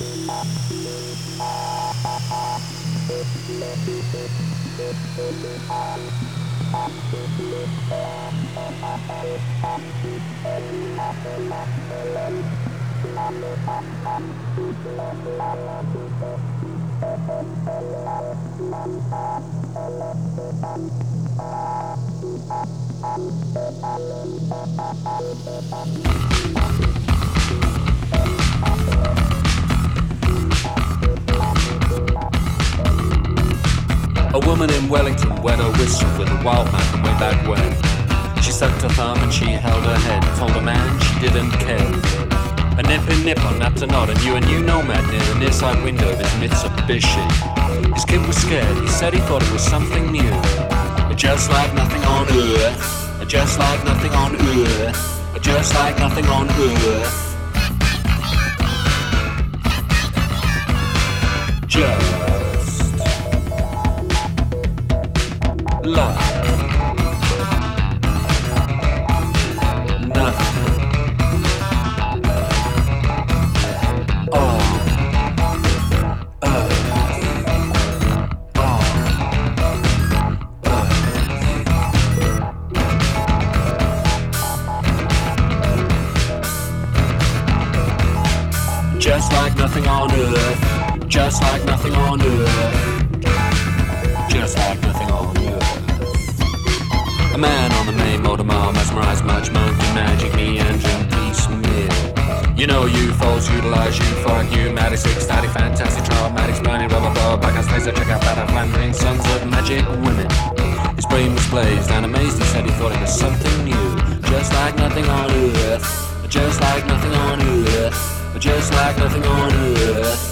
Thank A woman in Wellington wet a whistle with a wild man way back when. She sucked her thumb and she held her head, told a man she didn't care. A nip and nip on napped a nod and knew a new nomad near the near side window of his Mitsubishi. His kid was scared, he said he thought it was something new. Just like nothing on earth, just like nothing on earth, just like nothing on earth. Love. Nothing. Oh. Oh. Just like nothing on earth. Just like nothing on earth. Just like nothing on earth. Man on the main motor mile mesmerized much monkey magic me meandering piecemeal. You know you falls utilize you for pneumatic static fantastic traumatic spiny rubber ball back on laser check out better flandering sons of magic women. His brain was blazed and amazed he said he thought it was something new. Just like nothing on earth. Just like nothing on earth. Just like nothing on earth.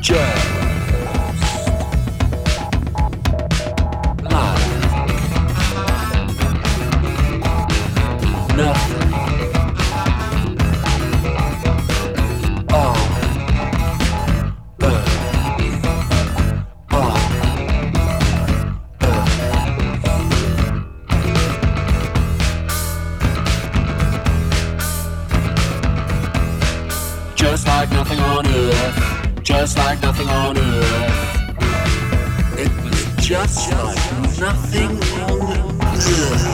Just Just like nothing on earth. Just like nothing on earth. It was just like nothing on earth.